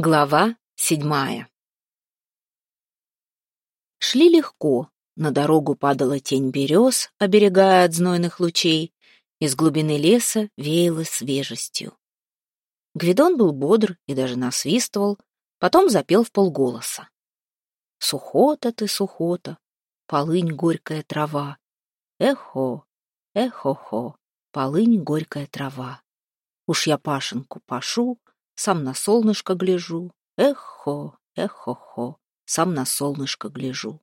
Глава седьмая Шли легко, на дорогу падала тень берез, оберегая от знойных лучей, из глубины леса веяло свежестью. Гвидон был бодр и даже насвистывал, потом запел в полголоса. «Сухота ты, сухота, полынь горькая трава, эхо, эхо-хо, полынь горькая трава. Уж я пашенку пашу, сам на солнышко гляжу. Эхо, эхо-хо, сам на солнышко гляжу.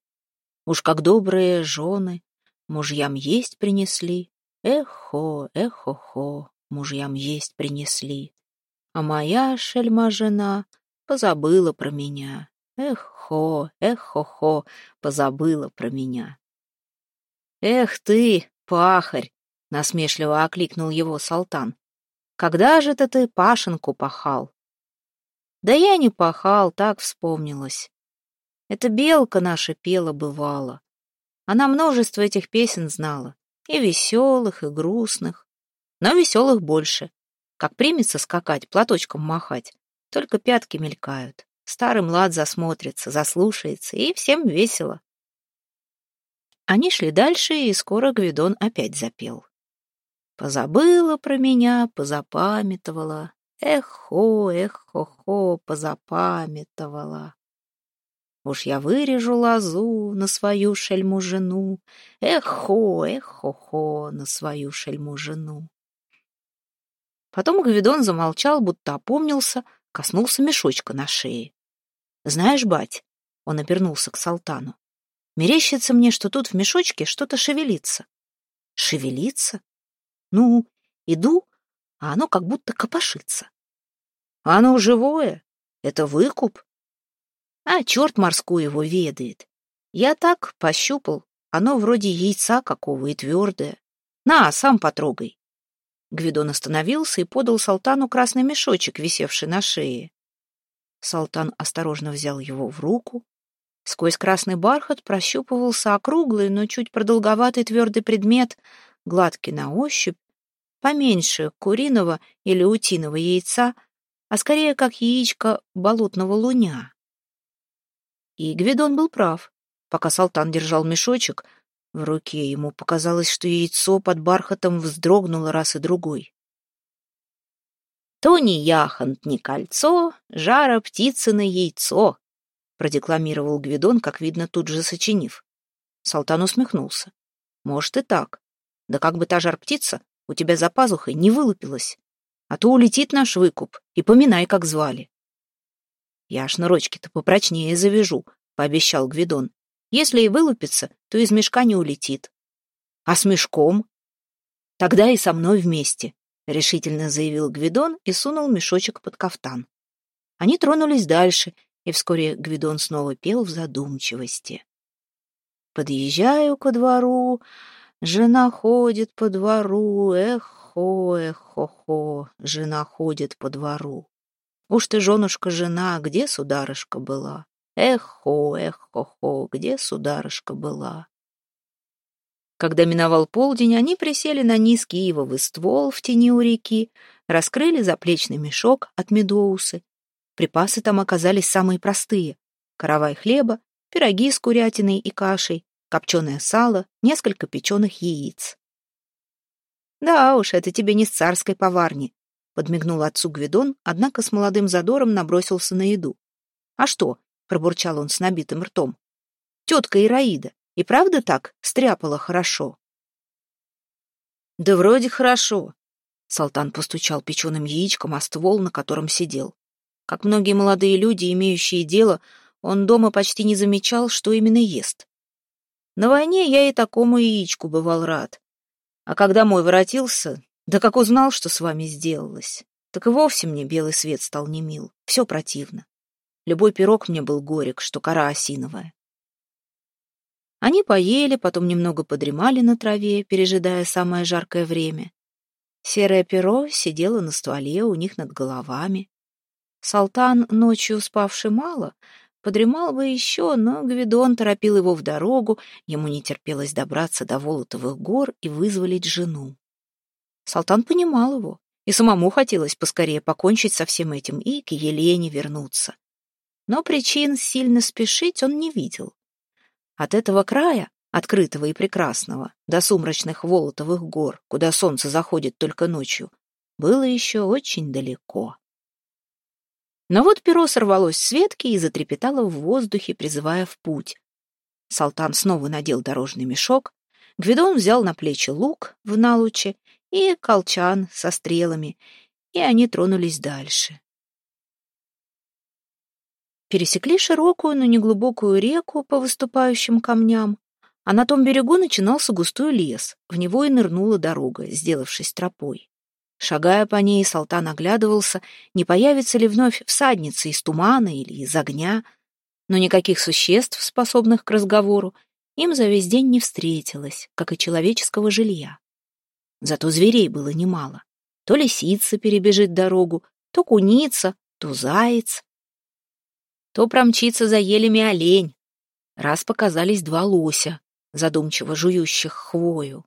Уж как добрые жены мужьям есть принесли. Эхо, эхо-хо, мужьям есть принесли. А моя шельма-жена позабыла про меня. Эхо, эхо-хо, позабыла про меня. «Эх ты, пахарь!» — насмешливо окликнул его Салтан. Когда же это ты Пашенку пахал? Да я не пахал, так вспомнилось. Это белка наша пела бывала. Она множество этих песен знала, и веселых, и грустных. Но веселых больше. Как примется скакать, платочком махать, только пятки мелькают. Старый млад засмотрится, заслушается, и всем весело. Они шли дальше, и скоро Гвидон опять запел. Позабыла про меня, позапамятовала. Эхо, эхо-хо, позапамятовала. Уж я вырежу лозу на свою шельму жену. Эхо, эхо-хо, на свою шельму жену. Потом Гвидон замолчал, будто опомнился, коснулся мешочка на шее. «Знаешь, бать», — он обернулся к Салтану, — «мерещится мне, что тут в мешочке что-то шевелится». «Шевелится? Ну, иду, а оно как будто копошится. Оно живое, это выкуп. А черт морской его ведает. Я так пощупал, оно вроде яйца какого и твердое. На, сам потрогай. Гвидон остановился и подал Салтану красный мешочек, висевший на шее. Салтан осторожно взял его в руку. Сквозь красный бархат прощупывался округлый, но чуть продолговатый твердый предмет, гладкий на ощупь, поменьше куриного или утиного яйца, а скорее как яичко болотного луня. И Гвидон был прав. Пока Салтан держал мешочек, в руке ему показалось, что яйцо под бархатом вздрогнуло раз и другой. «То не яхонт, не кольцо, жара птицыно яйцо», продекламировал Гвидон, как видно, тут же сочинив. Салтан усмехнулся. «Может и так. Да как бы та жар-птица у тебя за пазухой не вылупилось, а то улетит наш выкуп, и поминай, как звали. Я шнурочки-то попрочнее завяжу, — пообещал Гвидон. Если и вылупится, то из мешка не улетит. А с мешком? Тогда и со мной вместе, — решительно заявил Гвидон и сунул мешочек под кафтан. Они тронулись дальше, и вскоре Гвидон снова пел в задумчивости. Подъезжаю ко двору, Жена ходит по двору, эхо, эхо-хо, жена ходит по двору. Уж ты, женушка, жена, где сударышка была? Эхо, эхо-хо, где сударышка была? Когда миновал полдень, они присели на низкий ивовый ствол в тени у реки, раскрыли заплечный мешок от медоусы. Припасы там оказались самые простые — каравай хлеба, пироги с курятиной и кашей, копченое сало, несколько печеных яиц. «Да уж, это тебе не с царской поварни», — подмигнул отцу Гвидон, однако с молодым задором набросился на еду. «А что?» — пробурчал он с набитым ртом. «Тетка Ираида, и правда так стряпала хорошо?» «Да вроде хорошо», — Салтан постучал печеным яичком о ствол, на котором сидел. Как многие молодые люди, имеющие дело, он дома почти не замечал, что именно ест. На войне я и такому яичку бывал рад. А когда мой воротился, да как узнал, что с вами сделалось, так и вовсе мне белый свет стал немил. Все противно. Любой пирог мне был горек, что кора осиновая. Они поели, потом немного подремали на траве, пережидая самое жаркое время. Серое перо сидело на стволе у них над головами. Салтан, ночью спавший мало, Подремал бы еще, но Гвидон торопил его в дорогу, ему не терпелось добраться до Волотовых гор и вызволить жену. Салтан понимал его, и самому хотелось поскорее покончить со всем этим и к Елене вернуться. Но причин сильно спешить он не видел. От этого края, открытого и прекрасного, до сумрачных Волотовых гор, куда солнце заходит только ночью, было еще очень далеко. Но вот перо сорвалось с ветки и затрепетало в воздухе, призывая в путь. Салтан снова надел дорожный мешок, Гвидон взял на плечи лук в налуче и колчан со стрелами, и они тронулись дальше. Пересекли широкую, но неглубокую реку по выступающим камням, а на том берегу начинался густой лес, в него и нырнула дорога, сделавшись тропой. Шагая по ней, Салтан оглядывался, не появится ли вновь всадница из тумана или из огня, но никаких существ, способных к разговору, им за весь день не встретилось, как и человеческого жилья. Зато зверей было немало. То лисица перебежит дорогу, то куница, то заяц. То промчится за елями олень. Раз показались два лося, задумчиво жующих хвою.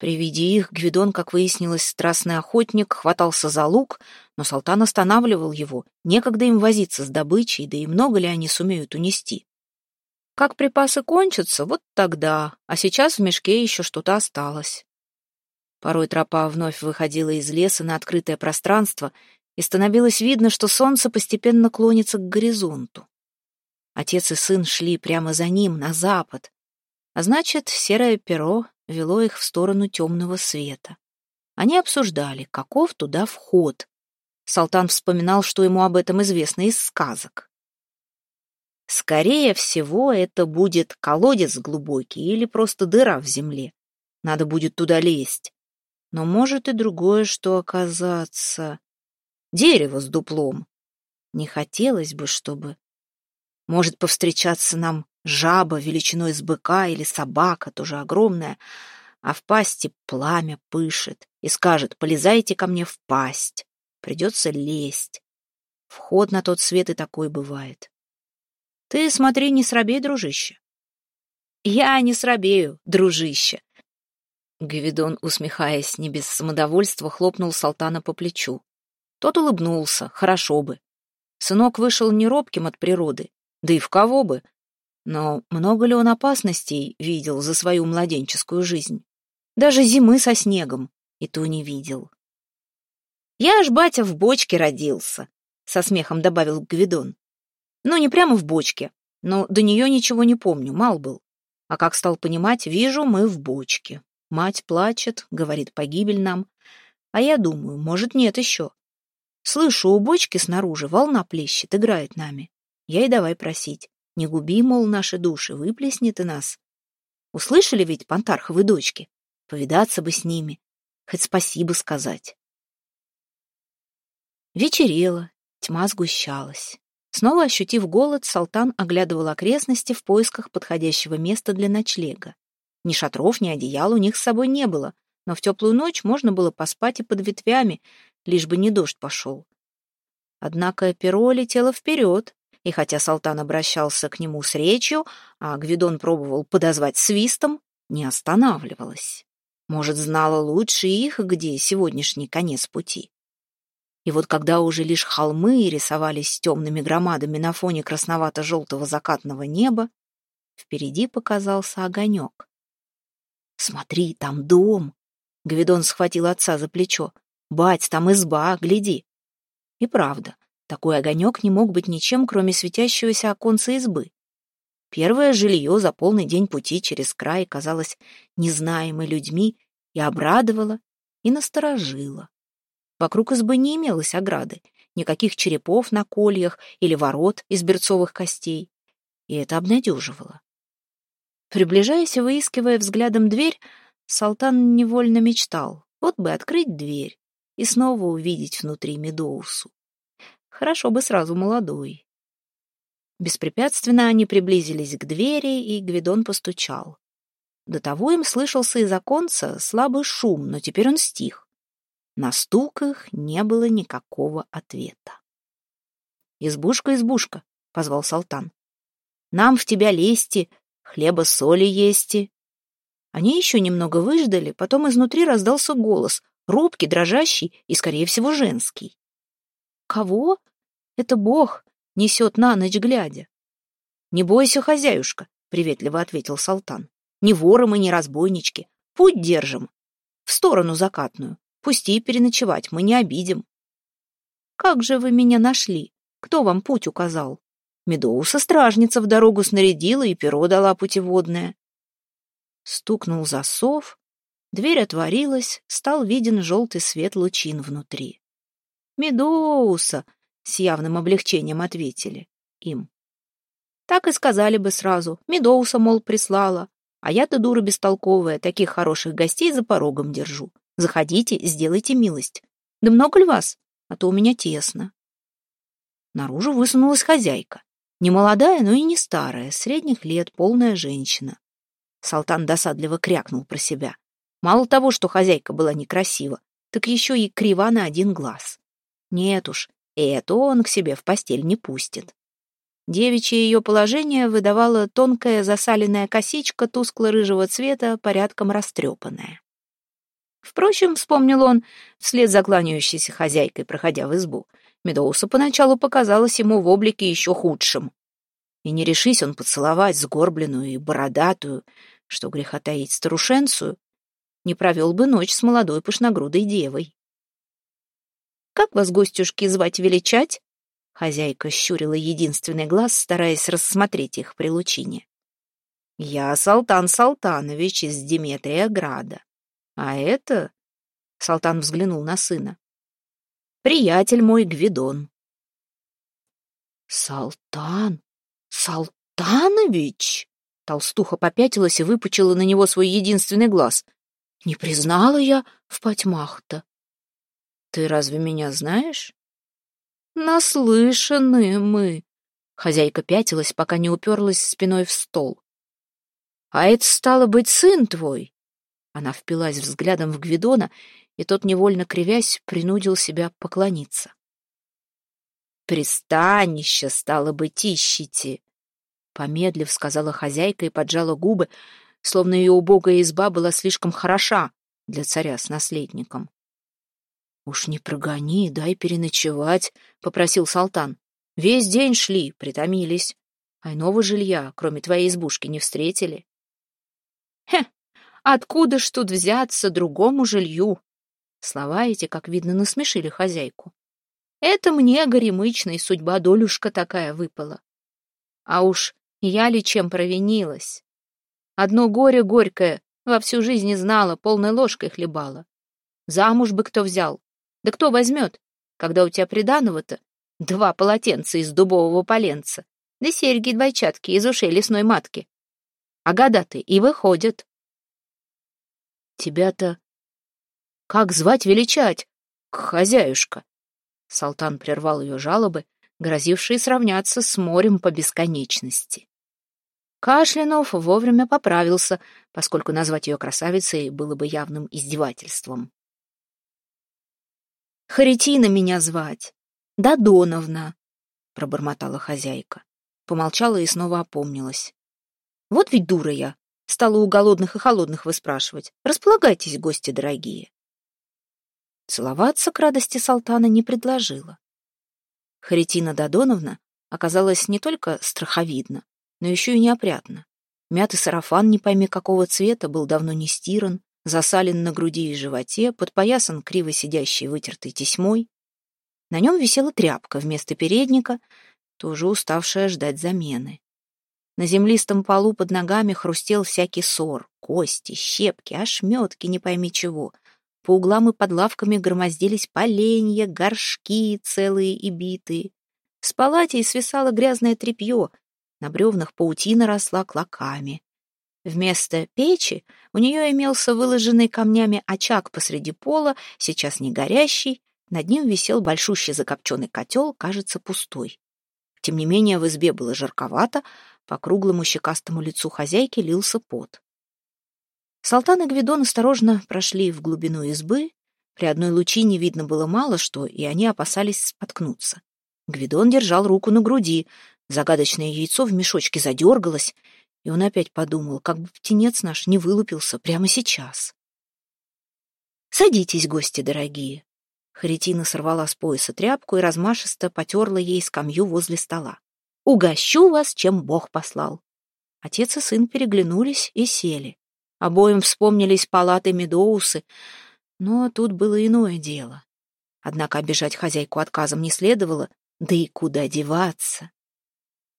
При виде их Гвидон, как выяснилось, страстный охотник, хватался за лук, но Салтан останавливал его. Некогда им возиться с добычей, да и много ли они сумеют унести. Как припасы кончатся, вот тогда, а сейчас в мешке еще что-то осталось. Порой тропа вновь выходила из леса на открытое пространство, и становилось видно, что солнце постепенно клонится к горизонту. Отец и сын шли прямо за ним, на запад, а значит, серое перо вело их в сторону темного света. Они обсуждали, каков туда вход. Салтан вспоминал, что ему об этом известно из сказок. Скорее всего, это будет колодец глубокий или просто дыра в земле. Надо будет туда лезть. Но может и другое, что оказаться... Дерево с дуплом. Не хотелось бы, чтобы... Может повстречаться нам жаба величиной с быка или собака, тоже огромная, а в пасти пламя пышет и скажет «полезайте ко мне в пасть». Придется лезть. Вход на тот свет и такой бывает. Ты смотри, не срабей, дружище. Я не срабею, дружище. Гвидон, усмехаясь не без самодовольства, хлопнул Салтана по плечу. Тот улыбнулся, хорошо бы. Сынок вышел неробким от природы, да и в кого бы, но много ли он опасностей видел за свою младенческую жизнь? Даже зимы со снегом и то не видел. «Я аж, батя, в бочке родился», — со смехом добавил Гвидон. «Ну, не прямо в бочке, но до нее ничего не помню, мал был. А как стал понимать, вижу, мы в бочке. Мать плачет, говорит, погибель нам. А я думаю, может, нет еще. Слышу, у бочки снаружи волна плещет, играет нами. Я и давай просить. Не губи, мол, наши души, выплесни ты нас. Услышали ведь Пантарховы дочки? Повидаться бы с ними, хоть спасибо сказать. Вечерело, тьма сгущалась. Снова ощутив голод, Салтан оглядывал окрестности в поисках подходящего места для ночлега. Ни шатров, ни одеял у них с собой не было, но в теплую ночь можно было поспать и под ветвями, лишь бы не дождь пошел. Однако перо летело вперед, и хотя Салтан обращался к нему с речью, а Гвидон пробовал подозвать свистом, не останавливалась. Может, знала лучше их, где сегодняшний конец пути. И вот когда уже лишь холмы рисовались темными громадами на фоне красновато-желтого закатного неба, впереди показался огонек. «Смотри, там дом!» Гвидон схватил отца за плечо. «Бать, там изба, гляди!» И правда, такой огонек не мог быть ничем, кроме светящегося оконца избы. Первое жилье за полный день пути через край казалось незнаемой людьми и обрадовало, и насторожило. Вокруг избы не имелось ограды, никаких черепов на кольях или ворот из берцовых костей, и это обнадеживало. Приближаясь и выискивая взглядом дверь, Салтан невольно мечтал, вот бы открыть дверь и снова увидеть внутри Медоусу. Хорошо бы сразу молодой. Беспрепятственно они приблизились к двери, и Гвидон постучал. До того им слышался из оконца слабый шум, но теперь он стих. На стук их не было никакого ответа. «Избушка, избушка!» — позвал Салтан. «Нам в тебя лезти, хлеба соли есть. Они еще немного выждали, потом изнутри раздался голос. робкий, дрожащий и, скорее всего, женский. Кого? Это Бог несет на ночь глядя. Не бойся, хозяюшка, приветливо ответил Салтан. Ни воры мы, ни разбойнички. Путь держим. В сторону закатную. Пусти переночевать, мы не обидим. Как же вы меня нашли? Кто вам путь указал? Медоуса стражница в дорогу снарядила и перо дала путеводное. Стукнул засов, дверь отворилась, стал виден желтый свет лучин внутри. «Медоуса!» — с явным облегчением ответили им. Так и сказали бы сразу. Медоуса, мол, прислала. А я-то дура бестолковая, таких хороших гостей за порогом держу. Заходите, сделайте милость. Да много ли вас? А то у меня тесно. Наружу высунулась хозяйка. Не молодая, но и не старая, средних лет, полная женщина. Салтан досадливо крякнул про себя. Мало того, что хозяйка была некрасива, так еще и крива на один глаз. Нет уж, это он к себе в постель не пустит. Девичье ее положение выдавала тонкая засаленная косичка тускло-рыжего цвета, порядком растрепанная. Впрочем, вспомнил он, вслед за кланяющейся хозяйкой, проходя в избу, Медоуса поначалу показалась ему в облике еще худшим. И не решись он поцеловать сгорбленную и бородатую, что греха таить старушенцию, не провел бы ночь с молодой пышногрудой девой. «Как вас, гостюшки, звать величать?» Хозяйка щурила единственный глаз, стараясь рассмотреть их при лучине. «Я Салтан Салтанович из Деметрия Града. А это...» Салтан взглянул на сына. «Приятель мой Гвидон». «Салтан? Салтанович?» Толстуха попятилась и выпучила на него свой единственный глаз. «Не признала я в потьмах-то». «Ты разве меня знаешь?» «Наслышаны мы!» Хозяйка пятилась, пока не уперлась спиной в стол. «А это, стало быть, сын твой!» Она впилась взглядом в Гвидона, и тот, невольно кривясь, принудил себя поклониться. «Пристанище, стало быть, ищите!» Помедлив, сказала хозяйка и поджала губы, словно ее убогая изба была слишком хороша для царя с наследником. «Уж не прогони, дай переночевать», — попросил Салтан. «Весь день шли, притомились. А иного жилья, кроме твоей избушки, не встретили». «Хе, откуда ж тут взяться другому жилью?» Слова эти, как видно, насмешили хозяйку. «Это мне, горемычной, судьба долюшка такая выпала. А уж я ли чем провинилась? Одно горе горькое во всю жизнь не знала, полной ложкой хлебала. Замуж бы кто взял, да кто возьмет, когда у тебя приданого-то два полотенца из дубового поленца, да серьги-двойчатки из ушей лесной матки. А года-то и выходят. Тебя-то как звать величать? Хозяюшка. Салтан прервал ее жалобы, грозившие сравняться с морем по бесконечности. Кашлянов вовремя поправился, поскольку назвать ее красавицей было бы явным издевательством. Харитина меня звать. Додоновна, пробормотала хозяйка. Помолчала и снова опомнилась. Вот ведь дура я. Стала у голодных и холодных выспрашивать. Располагайтесь, гости дорогие. Целоваться к радости Салтана не предложила. Харитина Додоновна оказалась не только страховидна, но еще и неопрятна. Мятый сарафан не пойми какого цвета был давно не стиран, засален на груди и животе, подпоясан криво сидящей вытертой тесьмой. На нем висела тряпка вместо передника, тоже уставшая ждать замены. На землистом полу под ногами хрустел всякий сор, кости, щепки, ошметки, не пойми чего. По углам и под лавками громоздились поленья, горшки целые и битые. С палатей свисало грязное тряпье, на бревнах паутина росла клоками. Вместо печи у нее имелся выложенный камнями очаг посреди пола, сейчас не горящий, над ним висел большущий закопченный котел, кажется, пустой. Тем не менее, в избе было жарковато, по круглому щекастому лицу хозяйки лился пот. Салтан и Гвидон осторожно прошли в глубину избы. При одной лучине видно было мало что, и они опасались споткнуться. Гвидон держал руку на груди, загадочное яйцо в мешочке задергалось, и он опять подумал, как бы птенец наш не вылупился прямо сейчас. Садитесь, гости дорогие. Харитина сорвала с пояса тряпку и размашисто потерла ей скамью возле стола. «Угощу вас, чем Бог послал». Отец и сын переглянулись и сели. Обоим вспомнились палаты Медоусы, но тут было иное дело. Однако обижать хозяйку отказом не следовало, да и куда деваться.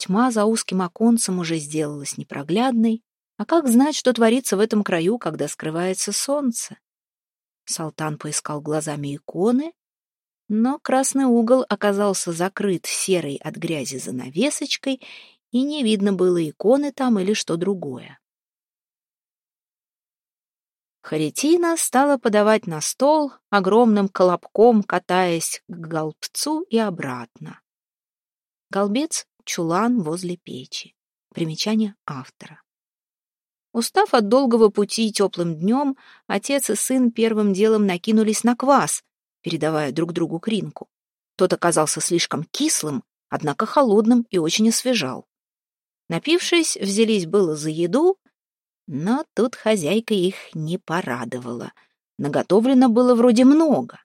Тьма за узким оконцем уже сделалась непроглядной, а как знать, что творится в этом краю, когда скрывается солнце? Салтан поискал глазами иконы, но красный угол оказался закрыт серой от грязи занавесочкой, и не видно было иконы там или что другое. Харитина стала подавать на стол, огромным колобком катаясь к голбцу и обратно. Голбец — чулан возле печи. Примечание автора. Устав от долгого пути теплым днем, отец и сын первым делом накинулись на квас, передавая друг другу кринку. Тот оказался слишком кислым, однако холодным и очень освежал. Напившись, взялись было за еду, но тут хозяйка их не порадовала. Наготовлено было вроде много,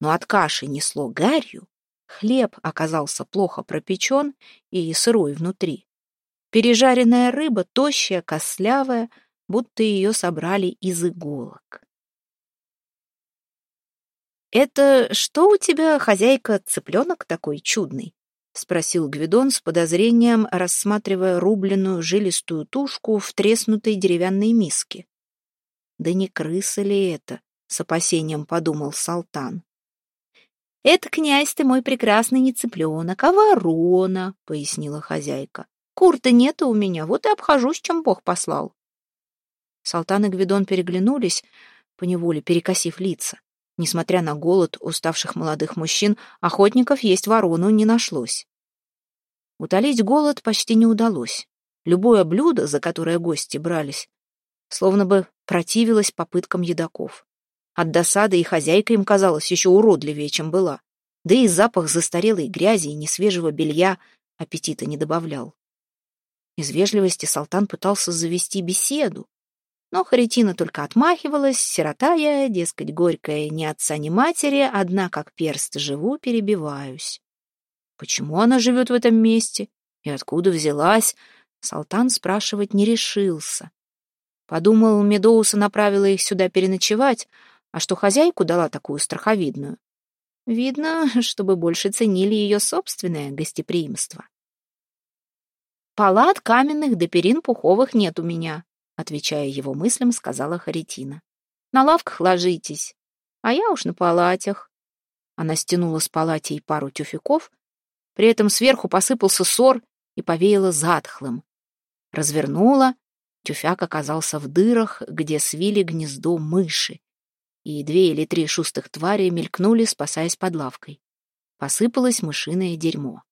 но от каши несло гарью, хлеб оказался плохо пропечен и сырой внутри. Пережаренная рыба, тощая, кослявая, будто ее собрали из иголок. «Это что у тебя, хозяйка, цыпленок такой чудный?» — спросил Гвидон с подозрением, рассматривая рубленную жилистую тушку в треснутой деревянной миске. «Да не крыса ли это?» — с опасением подумал Салтан. «Это, князь, ты мой прекрасный не цыпленок, а ворона», — пояснила хозяйка. Кур-то нету у меня, вот и обхожусь, чем Бог послал. Салтан и Гвидон переглянулись, поневоле перекосив лица. Несмотря на голод уставших молодых мужчин, охотников есть ворону не нашлось. Утолить голод почти не удалось. Любое блюдо, за которое гости брались, словно бы противилось попыткам едоков. От досады и хозяйка им казалась еще уродливее, чем была. Да и запах застарелой грязи и несвежего белья аппетита не добавлял. Из вежливости Салтан пытался завести беседу, но Харитина только отмахивалась, сирота я, дескать, горькая, ни отца, ни матери, одна как перст живу, перебиваюсь. Почему она живет в этом месте и откуда взялась, Салтан спрашивать не решился. Подумал, Медоуса направила их сюда переночевать, а что хозяйку дала такую страховидную. Видно, чтобы больше ценили ее собственное гостеприимство. «Палат каменных да перин пуховых нет у меня», отвечая его мыслям, сказала Харитина. «На лавках ложитесь, а я уж на палатях». Она стянула с палатей пару тюфяков, при этом сверху посыпался сор и повеяло затхлым. Развернула, тюфяк оказался в дырах, где свили гнездо мыши, и две или три шустых твари мелькнули, спасаясь под лавкой. Посыпалось мышиное дерьмо.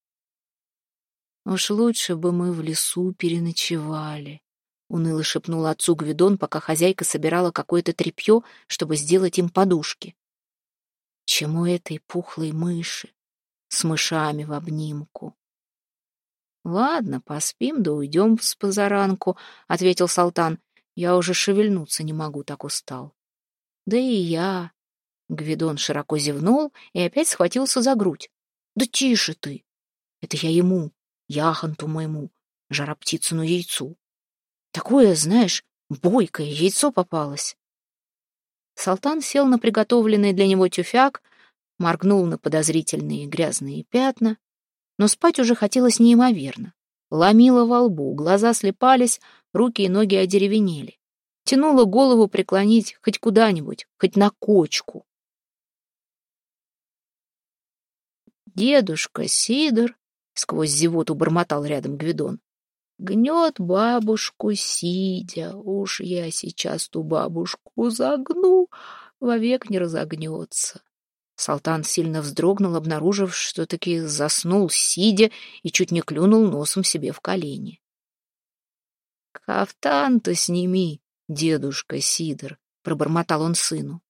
«Уж лучше бы мы в лесу переночевали», — уныло шепнул отцу Гвидон, пока хозяйка собирала какое-то тряпье, чтобы сделать им подушки. «Чему этой пухлой мыши? С мышами в обнимку». «Ладно, поспим да уйдем с позаранку», — ответил Салтан. «Я уже шевельнуться не могу, так устал». «Да и я». Гвидон широко зевнул и опять схватился за грудь. «Да тише ты! Это я ему, яхонту моему, жароптицыну яйцу. Такое, знаешь, бойкое яйцо попалось. Салтан сел на приготовленный для него тюфяк, моргнул на подозрительные грязные пятна, но спать уже хотелось неимоверно. Ломило во лбу, глаза слепались, руки и ноги одеревенели. Тянуло голову преклонить хоть куда-нибудь, хоть на кочку. Дедушка Сидор — сквозь зевоту бормотал рядом Гвидон. «Гнет бабушку, сидя. Уж я сейчас ту бабушку загну, вовек не разогнется». Салтан сильно вздрогнул, обнаружив, что таки заснул, сидя, и чуть не клюнул носом себе в колени. «Кафтан-то сними, дедушка Сидор», — пробормотал он сыну.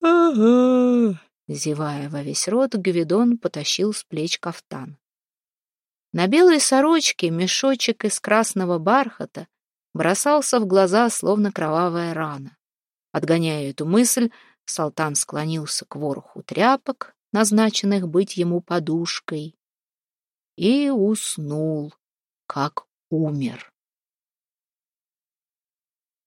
«Ага», Зевая во весь рот, Гвидон потащил с плеч кафтан. На белой сорочке мешочек из красного бархата бросался в глаза, словно кровавая рана. Отгоняя эту мысль, Салтан склонился к вороху тряпок, назначенных быть ему подушкой, и уснул, как умер.